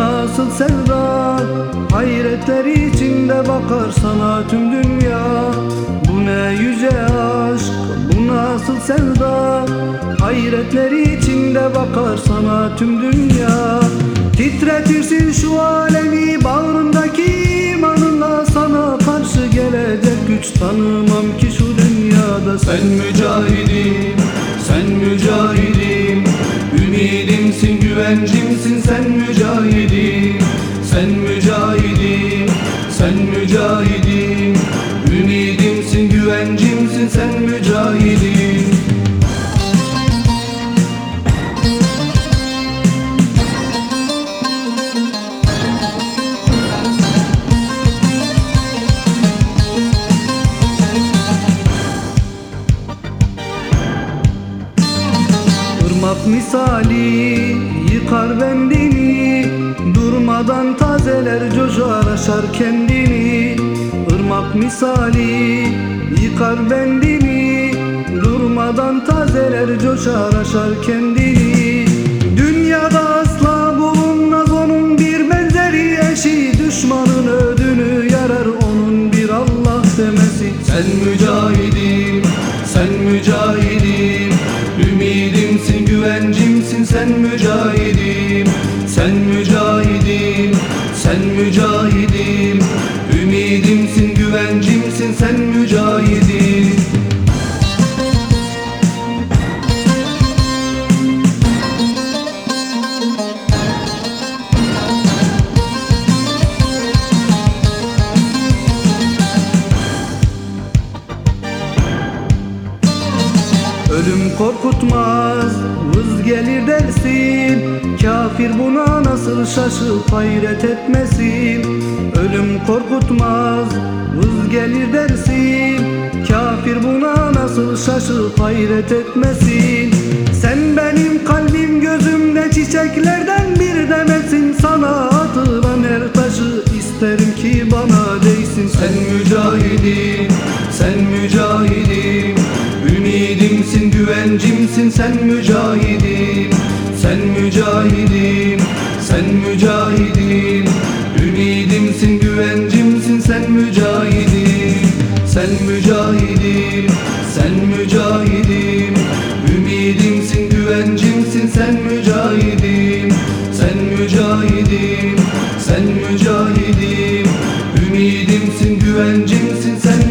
nasıl sevda Hayretler içinde bakar sana tüm dünya. Bu ne yüce aşk bu nasıl sevda? Hayretler içinde bakar sana tüm dünya. Titretirsin şu alemi bağrındaki imanınla Sana karşı gelecek güç. Tanımam ki şu dünyada Sen mücahidim, sen mücahidim güvencimsin sen mücahidim Sen mücahidim, sen mücahidim Ümidimsin, güvencimsin sen mücahidim Irmak misali yıkar bendini. Durmadan tazeler coşar aşar kendini. Irmak misali yıkar bendini. Durmadan tazeler coşar aşar kendini sen mücahidim Sen mücahidim, sen mücahidim Ümidimsin, güvencimsin sen mücahidim Ölüm korkutmaz, Kafir buna nasıl şaşıp hayret etmesin? Ölüm korkutmaz, vız gelir dersin. Kafir buna nasıl şaşıp hayret etmesin? Sen benim kalbim gözümde çiçeklerden bir demesin. Sana atılan her taşı isterim ki bana değsin. Sen mücahidim, sen mücahidim Ümidimsin, güvencimsin. Sen mücahidim sen mücahidim Ümidimsin, güvencimsin sen mücahidim Sen mücahidim, sen mücahidim Ümidimsin, güvencimsin sen mücahidim Sen mücahidim, sen mücahidim Ümidimsin, güvencimsin sen